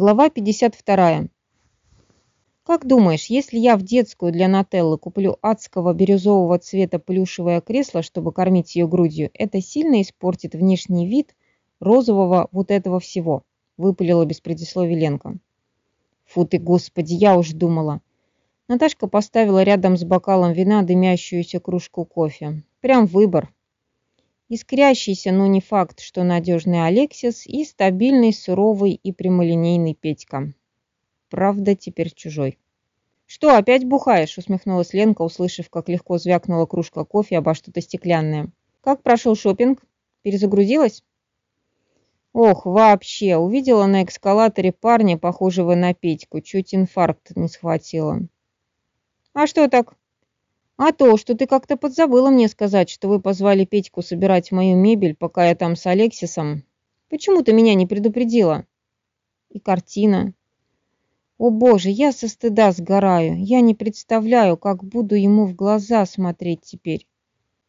Глава 52. Как думаешь, если я в детскую для Нателлы куплю адского бирюзового цвета плюшевое кресло, чтобы кормить ее грудью, это сильно испортит внешний вид розового вот этого всего? Выпалила без предисловия Ленка. Фу ты, господи, я уж думала. Наташка поставила рядом с бокалом вина дымящуюся кружку кофе. Прям выбор. Искрящийся, но не факт, что надежный Алексис и стабильный, суровый и прямолинейный Петька. Правда, теперь чужой. «Что, опять бухаешь?» – усмехнулась Ленка, услышав, как легко звякнула кружка кофе обо что-то стеклянное. «Как прошел шопинг? Перезагрузилась?» «Ох, вообще! Увидела на эскалаторе парня, похожего на Петьку. Чуть инфаркт не схватила». «А что так?» А то, что ты как-то подзабыла мне сказать, что вы позвали Петьку собирать мою мебель, пока я там с Алексисом. Почему ты меня не предупредила? И картина. О боже, я со стыда сгораю. Я не представляю, как буду ему в глаза смотреть теперь.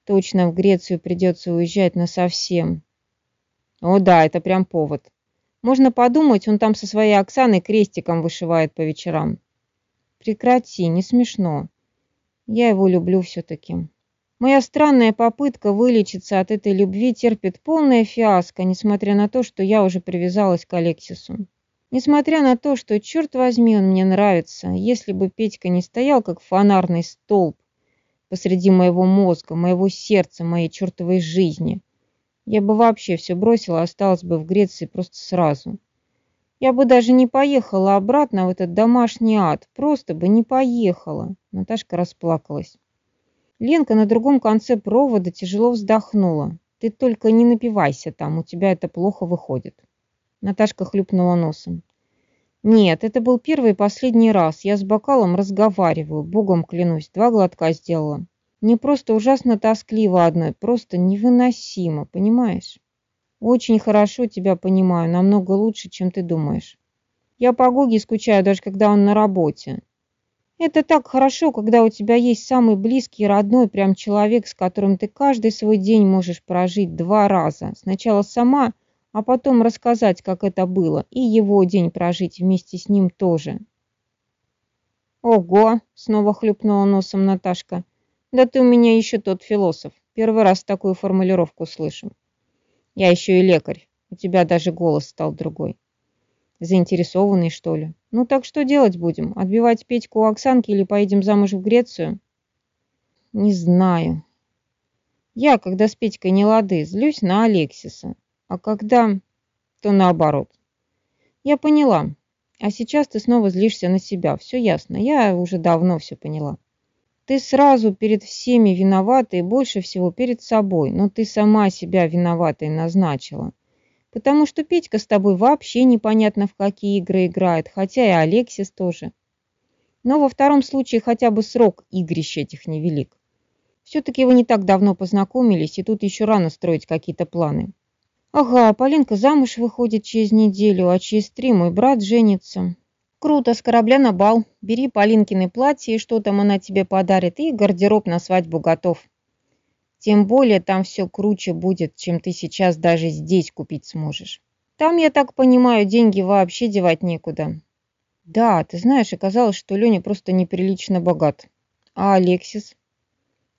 Точно в Грецию придется уезжать насовсем. О да, это прям повод. Можно подумать, он там со своей Оксаной крестиком вышивает по вечерам. Прекрати, не смешно. Я его люблю все-таки. Моя странная попытка вылечиться от этой любви терпит полное фиаско, несмотря на то, что я уже привязалась к Алексису. Несмотря на то, что, черт возьми, он мне нравится, если бы Петька не стоял, как фонарный столб, посреди моего мозга, моего сердца, моей чертовой жизни, я бы вообще все бросила, осталась бы в Греции просто сразу. Я бы даже не поехала обратно в этот домашний ад, просто бы не поехала. Наташка расплакалась. Ленка на другом конце провода тяжело вздохнула. Ты только не напивайся там, у тебя это плохо выходит. Наташка хлюпнула носом. Нет, это был первый и последний раз. Я с бокалом разговариваю, богом клянусь, два глотка сделала. Мне просто ужасно тоскливо одной, просто невыносимо, понимаешь? Очень хорошо тебя понимаю, намного лучше, чем ты думаешь. Я по Гоге скучаю, даже когда он на работе. Это так хорошо, когда у тебя есть самый близкий родной прям человек, с которым ты каждый свой день можешь прожить два раза. Сначала сама, а потом рассказать, как это было, и его день прожить вместе с ним тоже. Ого, снова хлюпнула носом Наташка. Да ты у меня еще тот философ. Первый раз такую формулировку слышу. Я еще и лекарь. У тебя даже голос стал другой. Заинтересованный, что ли? Ну так что делать будем? Отбивать Петьку у Оксанки или поедем замуж в Грецию? Не знаю. Я, когда с Петькой не лады, злюсь на Алексиса. А когда... то наоборот. Я поняла. А сейчас ты снова злишься на себя. Все ясно. Я уже давно все поняла. Ты сразу перед всеми виновата и больше всего перед собой, но ты сама себя виноватой назначила. Потому что Петька с тобой вообще непонятно в какие игры играет, хотя и Алексис тоже. Но во втором случае хотя бы срок игрищ этих невелик. Все-таки вы не так давно познакомились, и тут еще рано строить какие-то планы. Ага, Полинка замуж выходит через неделю, а через три мой брат женится. Круто, с корабля на бал. Бери Полинкины платье, что там она тебе подарит, и гардероб на свадьбу готов. Тем более там все круче будет, чем ты сейчас даже здесь купить сможешь. Там, я так понимаю, деньги вообще девать некуда. Да, ты знаешь, оказалось, что Леня просто неприлично богат. А Алексис?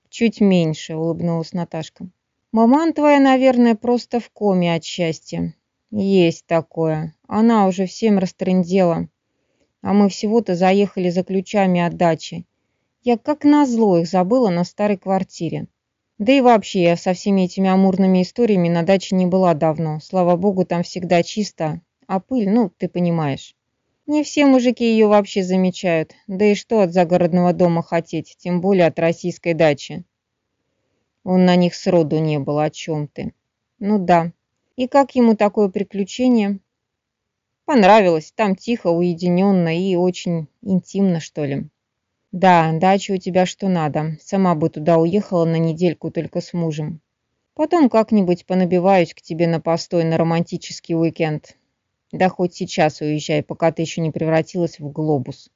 Чуть меньше, улыбнулась Наташка. Маман твоя, наверное, просто в коме от счастья. Есть такое. Она уже всем растрындела а мы всего-то заехали за ключами от дачи. Я как назло их забыла на старой квартире. Да и вообще, я со всеми этими амурными историями на даче не была давно. Слава богу, там всегда чисто, а пыль, ну, ты понимаешь. Не все мужики ее вообще замечают. Да и что от загородного дома хотеть, тем более от российской дачи. Он на них сроду не был, о чем ты. Ну да. И как ему такое приключение? Понравилось. Там тихо, уединенно и очень интимно, что ли. Да, дача у тебя что надо. Сама бы туда уехала на недельку только с мужем. Потом как-нибудь понабиваюсь к тебе на постой на романтический уикенд. Да хоть сейчас уезжай, пока ты еще не превратилась в глобус.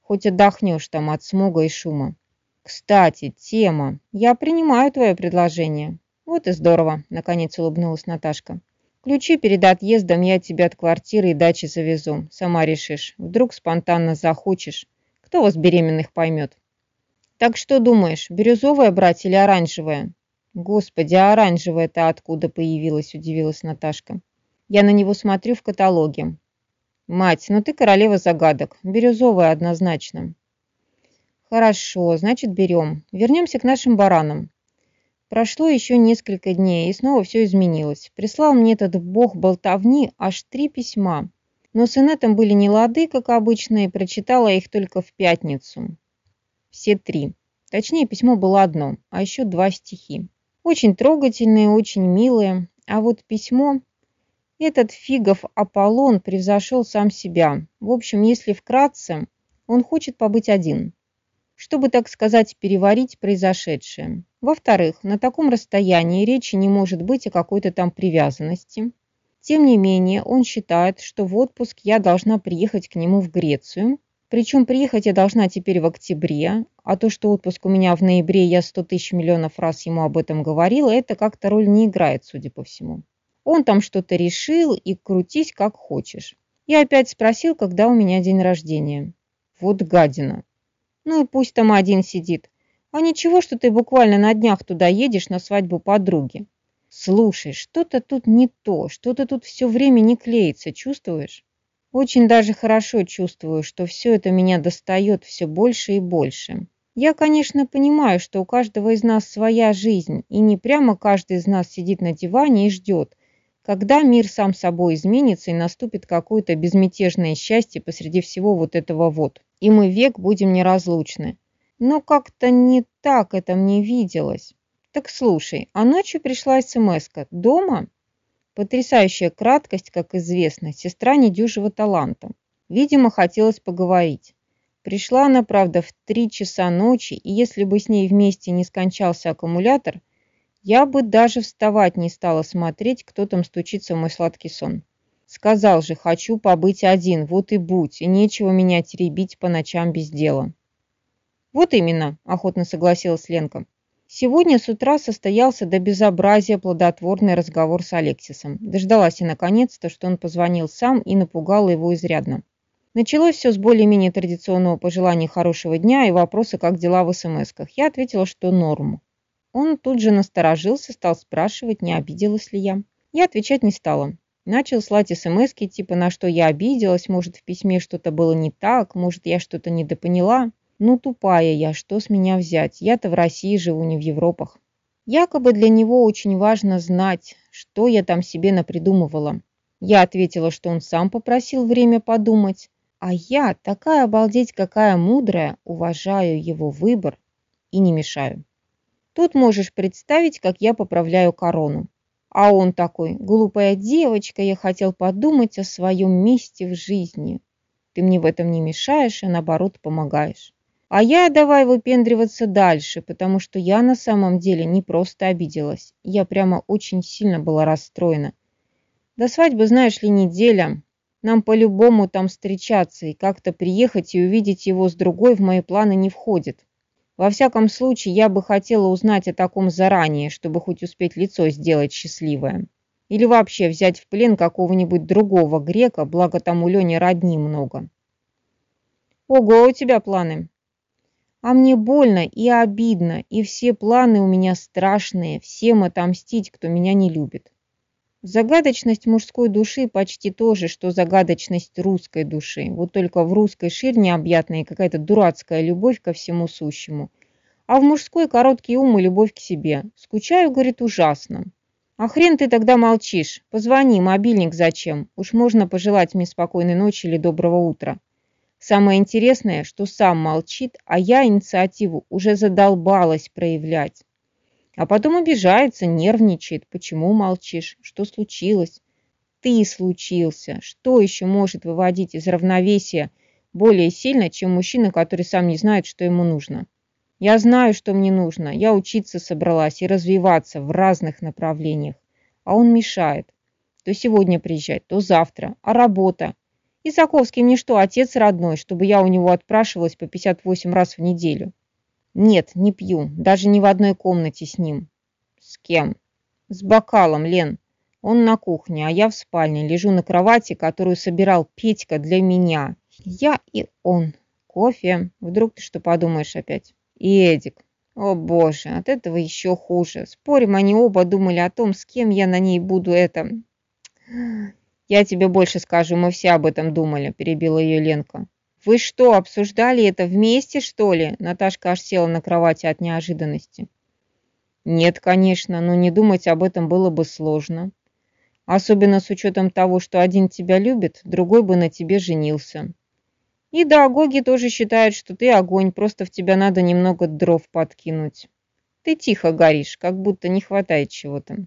Хоть отдохнешь там от смога и шума. Кстати, тема. Я принимаю твое предложение. Вот и здорово, наконец улыбнулась Наташка. Ключи перед отъездом я тебе от квартиры и дачи завезу. Сама решишь. Вдруг спонтанно захочешь. Кто вас беременных поймет? Так что думаешь, бирюзовая брать или оранжевая? Господи, а оранжевая-то откуда появилась, удивилась Наташка. Я на него смотрю в каталоге. Мать, ну ты королева загадок. Бирюзовая однозначно. Хорошо, значит берем. Вернемся к нашим баранам. Прошло еще несколько дней, и снова все изменилось. Прислал мне этот бог болтовни аж три письма. Но с инетом были не лады, как обычно, и прочитала их только в пятницу. Все три. Точнее, письмо было одно, а еще два стихи. Очень трогательные, очень милые. А вот письмо... Этот фигов Аполлон превзошел сам себя. В общем, если вкратце, он хочет побыть один. Чтобы, так сказать, переварить произошедшее. Во-вторых, на таком расстоянии речи не может быть о какой-то там привязанности. Тем не менее, он считает, что в отпуск я должна приехать к нему в Грецию. Причем приехать я должна теперь в октябре, а то, что отпуск у меня в ноябре, я 100 тысяч миллионов раз ему об этом говорила, это как-то роль не играет, судя по всему. Он там что-то решил и крутись как хочешь. Я опять спросил, когда у меня день рождения. Вот гадина. Ну и пусть там один сидит. А ничего, что ты буквально на днях туда едешь на свадьбу подруги. Слушай, что-то тут не то, что-то тут все время не клеится, чувствуешь? Очень даже хорошо чувствую, что все это меня достает все больше и больше. Я, конечно, понимаю, что у каждого из нас своя жизнь, и не прямо каждый из нас сидит на диване и ждет, когда мир сам собой изменится и наступит какое-то безмятежное счастье посреди всего вот этого вот, и мы век будем неразлучны. Но как-то не так это мне виделось. Так слушай, а ночью пришла смс -ка. Дома? Потрясающая краткость, как известно, сестра недюжего таланта. Видимо, хотелось поговорить. Пришла она, правда, в три часа ночи, и если бы с ней вместе не скончался аккумулятор, я бы даже вставать не стала смотреть, кто там стучится в мой сладкий сон. Сказал же, хочу побыть один, вот и будь, и нечего меня теребить по ночам без дела. Вот именно, охотно согласилась Ленка. Сегодня с утра состоялся до безобразия плодотворный разговор с Алексисом. Дождалась я наконец-то, что он позвонил сам и напугал его изрядно. Началось все с более-менее традиционного пожелания хорошего дня и вопроса, как дела в СМСках. Я ответила, что норм. Он тут же насторожился, стал спрашивать, не обиделась ли я. Я отвечать не стала. Начал слать смски, типа на что я обиделась, может в письме что-то было не так, может я что-то недопоняла. Ну, тупая я, что с меня взять? Я-то в России живу, не в Европах. Якобы для него очень важно знать, что я там себе напридумывала. Я ответила, что он сам попросил время подумать, а я, такая обалдеть какая мудрая, уважаю его выбор и не мешаю. Тут можешь представить, как я поправляю корону. А он такой, глупая девочка, я хотел подумать о своем месте в жизни. Ты мне в этом не мешаешь, а наоборот помогаешь. А я давай выпендриваться дальше, потому что я на самом деле не просто обиделась. Я прямо очень сильно была расстроена. До свадьбы, знаешь ли, неделя. Нам по-любому там встречаться, и как-то приехать и увидеть его с другой в мои планы не входит. Во всяком случае, я бы хотела узнать о таком заранее, чтобы хоть успеть лицо сделать счастливое. Или вообще взять в плен какого-нибудь другого грека, благо там у Лени родни много. Ого, у тебя планы. А мне больно и обидно, и все планы у меня страшные, всем отомстить, кто меня не любит. Загадочность мужской души почти то же, что загадочность русской души. Вот только в русской ширь необъятная какая-то дурацкая любовь ко всему сущему. А в мужской короткий ум и любовь к себе. Скучаю, говорит, ужасно. А хрен ты тогда молчишь? Позвони, мобильник зачем? Уж можно пожелать мне спокойной ночи или доброго утра. Самое интересное, что сам молчит, а я инициативу уже задолбалась проявлять. А потом обижается, нервничает. Почему молчишь? Что случилось? Ты случился. Что еще может выводить из равновесия более сильно, чем мужчина, который сам не знает, что ему нужно? Я знаю, что мне нужно. Я учиться собралась и развиваться в разных направлениях. А он мешает. То сегодня приезжать, то завтра. А работа? Исаковский мне что, отец родной, чтобы я у него отпрашивалась по 58 раз в неделю? Нет, не пью, даже не в одной комнате с ним. С кем? С бокалом, Лен. Он на кухне, а я в спальне, лежу на кровати, которую собирал Петька для меня. Я и он. Кофе. Вдруг ты что подумаешь опять? И Эдик. О боже, от этого еще хуже. Спорим, они оба думали о том, с кем я на ней буду это... Я тебе больше скажу, мы все об этом думали, перебила ее Ленка. Вы что, обсуждали это вместе, что ли? Наташка аж села на кровати от неожиданности. Нет, конечно, но не думать об этом было бы сложно. Особенно с учетом того, что один тебя любит, другой бы на тебе женился. И да, Гоги тоже считают, что ты огонь, просто в тебя надо немного дров подкинуть. Ты тихо горишь, как будто не хватает чего-то.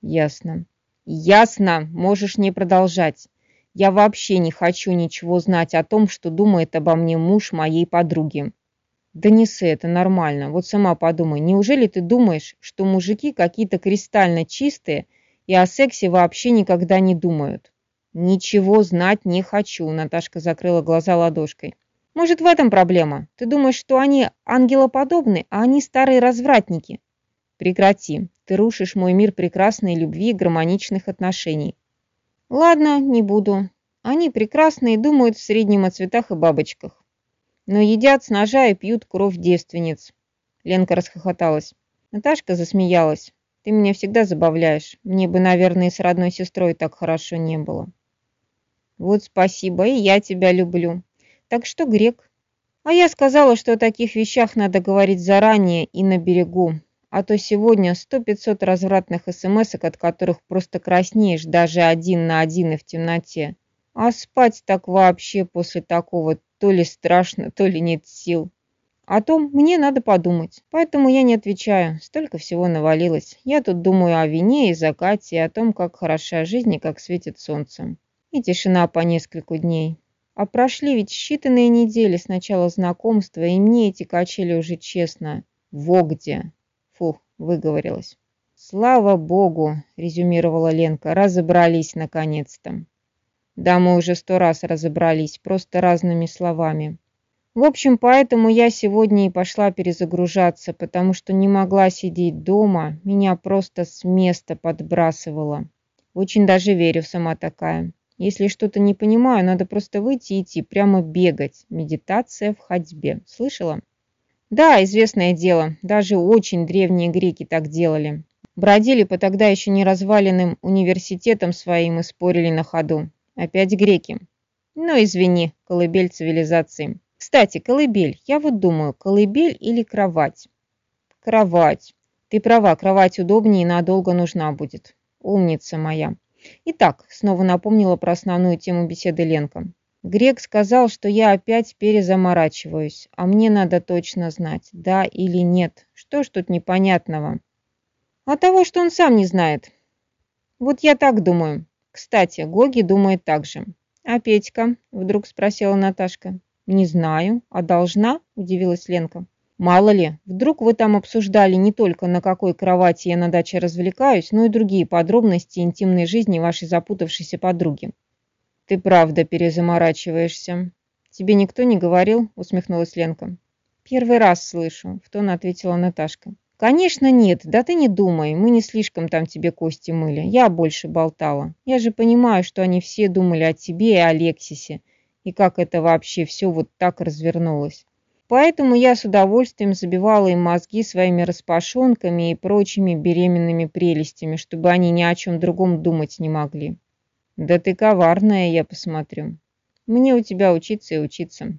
Ясно. Ясно, можешь не продолжать. Я вообще не хочу ничего знать о том, что думает обо мне муж моей подруги. Да не ссы, это нормально. Вот сама подумай, неужели ты думаешь, что мужики какие-то кристально чистые – и о сексе вообще никогда не думают. Ничего знать не хочу, Наташка закрыла глаза ладошкой. Может, в этом проблема? Ты думаешь, что они ангелоподобны, а они старые развратники? Прекрати. Ты рушишь мой мир прекрасной любви и гармоничных отношений. Ладно, не буду. Они прекрасные думают в среднем о цветах и бабочках. Но едят с ножа и пьют кровь девственниц. Ленка расхохоталась. Наташка засмеялась. Ты меня всегда забавляешь. Мне бы, наверное, с родной сестрой так хорошо не было. Вот спасибо, и я тебя люблю. Так что, грек? А я сказала, что о таких вещах надо говорить заранее и на берегу. А то сегодня сто-пятьсот развратных смс от которых просто краснеешь даже один на один и в темноте. А спать так вообще после такого то ли страшно, то ли нет сил. О том мне надо подумать, поэтому я не отвечаю. Столько всего навалилось. Я тут думаю о вине и закате, и о том, как хороша жизнь и как светит солнце. И тишина по нескольку дней. А прошли ведь считанные недели с начала знакомства, и мне эти качели уже честно. Во Фух, выговорилась. Слава богу, резюмировала Ленка, разобрались наконец-то. Да, мы уже сто раз разобрались, просто разными словами. В общем, поэтому я сегодня и пошла перезагружаться, потому что не могла сидеть дома, меня просто с места подбрасывало. Очень даже верю, сама такая. Если что-то не понимаю, надо просто выйти и идти, прямо бегать. Медитация в ходьбе. Слышала? Да, известное дело. Даже очень древние греки так делали. Бродили по тогда еще не разваленным университетам своим и спорили на ходу. Опять греки. Ну, извини, колыбель цивилизации. Кстати, колыбель. Я вот думаю, колыбель или кровать? Кровать. Ты права, кровать удобнее и надолго нужна будет. Умница моя. Итак, снова напомнила про основную тему беседы Ленка. Грек сказал, что я опять перезаморачиваюсь, а мне надо точно знать, да или нет. Что ж тут непонятного? А того, что он сам не знает. Вот я так думаю. Кстати, Гоги думает так же. А Петька? Вдруг спросила Наташка. «Не знаю. А должна?» – удивилась Ленка. «Мало ли, вдруг вы там обсуждали не только на какой кровати я на даче развлекаюсь, но и другие подробности интимной жизни вашей запутавшейся подруги». «Ты правда перезаморачиваешься». «Тебе никто не говорил?» – усмехнулась Ленка. «Первый раз слышу», – в тон ответила Наташка. «Конечно нет, да ты не думай, мы не слишком там тебе кости мыли, я больше болтала. Я же понимаю, что они все думали о тебе и Алексисе, и как это вообще все вот так развернулось. Поэтому я с удовольствием забивала им мозги своими распашонками и прочими беременными прелестями, чтобы они ни о чем другом думать не могли. Да ты коварная, я посмотрю. Мне у тебя учиться и учиться.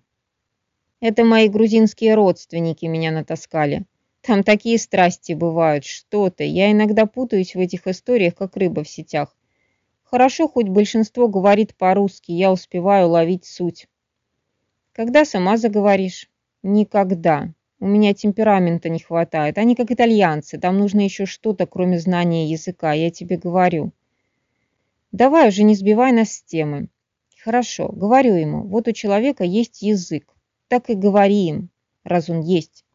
Это мои грузинские родственники меня натаскали. Там такие страсти бывают, что-то. Я иногда путаюсь в этих историях, как рыба в сетях. Хорошо, хоть большинство говорит по-русски, я успеваю ловить суть. Когда сама заговоришь? Никогда. У меня темперамента не хватает. Они как итальянцы, там нужно еще что-то, кроме знания языка, я тебе говорю. Давай уже не сбивай нас с темы. Хорошо, говорю ему, вот у человека есть язык. Так и говори им, раз он есть.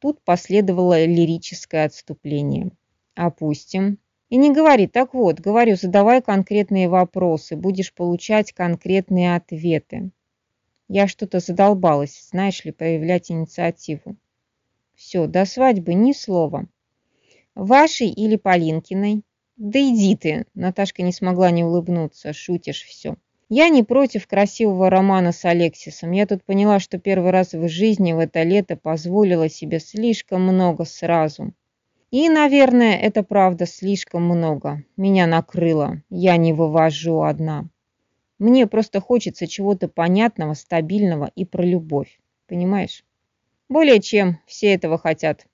Тут последовало лирическое отступление. Опустим. И не говори, так вот, говорю, задавай конкретные вопросы, будешь получать конкретные ответы. Я что-то задолбалась, знаешь ли, проявлять инициативу. Все, до свадьбы ни слова. Вашей или Полинкиной? Да иди ты, Наташка не смогла не улыбнуться, шутишь все. Я не против красивого романа с Алексисом. Я тут поняла, что первый раз в жизни в это лето позволила себе слишком много сразу. И, наверное, это правда слишком много. Меня накрыло. Я не вывожу одна. Мне просто хочется чего-то понятного, стабильного и про любовь. Понимаешь? Более чем все этого хотят.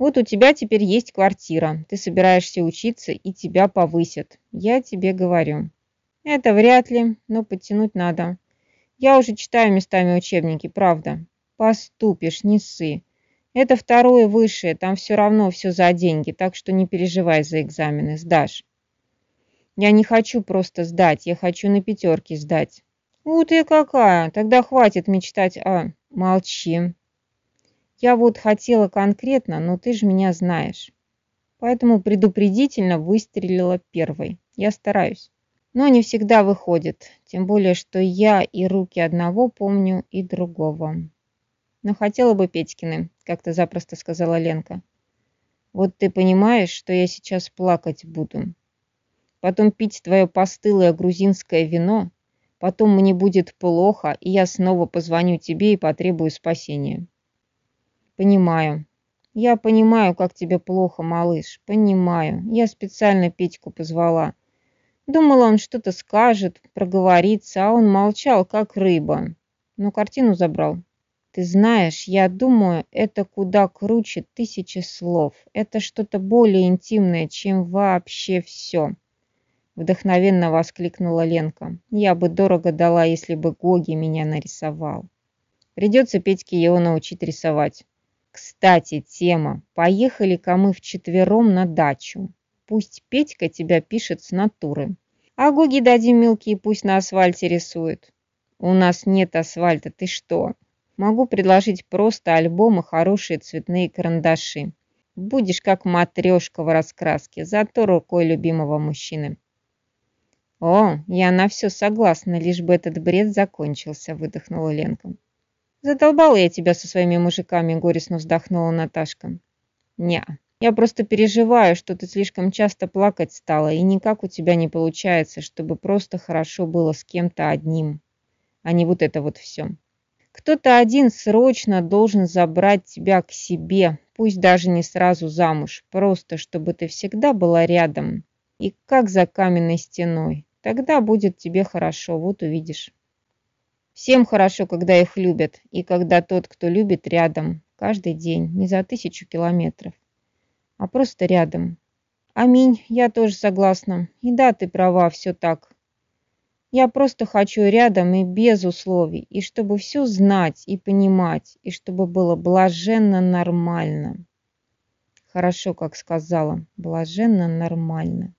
Вот у тебя теперь есть квартира. Ты собираешься учиться, и тебя повысят. Я тебе говорю. Это вряд ли, но подтянуть надо. Я уже читаю местами учебники, правда. Поступишь, не ссы. Это второе высшее, там все равно все за деньги, так что не переживай за экзамены, сдашь. Я не хочу просто сдать, я хочу на пятерке сдать. У ты какая, тогда хватит мечтать о... Молчи. Я вот хотела конкретно, но ты же меня знаешь. Поэтому предупредительно выстрелила первой. Я стараюсь. Но не всегда выходит, тем более, что я и руки одного помню, и другого. Но хотела бы Петькины, как-то запросто сказала Ленка. Вот ты понимаешь, что я сейчас плакать буду. Потом пить твое постылое грузинское вино, потом мне будет плохо, и я снова позвоню тебе и потребую спасения. Понимаю. Я понимаю, как тебе плохо, малыш. Понимаю. Я специально Петьку позвала. Думала, он что-то скажет, проговорится, а он молчал, как рыба. Но картину забрал. Ты знаешь, я думаю, это куда круче тысячи слов. Это что-то более интимное, чем вообще все. Вдохновенно воскликнула Ленка. Я бы дорого дала, если бы Гоги меня нарисовал. Придется Петьке его научить рисовать. Кстати, тема. Поехали-ка мы вчетвером на дачу. Пусть Петька тебя пишет с натуры. А Гоги дадим мелкие, пусть на асфальте рисует. У нас нет асфальта, ты что? Могу предложить просто альбомы, хорошие цветные карандаши. Будешь как матрешка в раскраске, зато рукой любимого мужчины. О, я на все согласна, лишь бы этот бред закончился, выдохнула Ленка. Задолбала я тебя со своими мужиками, горестно вздохнула Наташка. Не, я просто переживаю, что ты слишком часто плакать стала, и никак у тебя не получается, чтобы просто хорошо было с кем-то одним, а не вот это вот все. Кто-то один срочно должен забрать тебя к себе, пусть даже не сразу замуж, просто чтобы ты всегда была рядом и как за каменной стеной. Тогда будет тебе хорошо, вот увидишь. Всем хорошо, когда их любят, и когда тот, кто любит, рядом, каждый день, не за тысячу километров а просто рядом. Аминь, я тоже согласна. И да, ты права, все так. Я просто хочу рядом и без условий, и чтобы все знать и понимать, и чтобы было блаженно нормально. Хорошо, как сказала, блаженно нормально.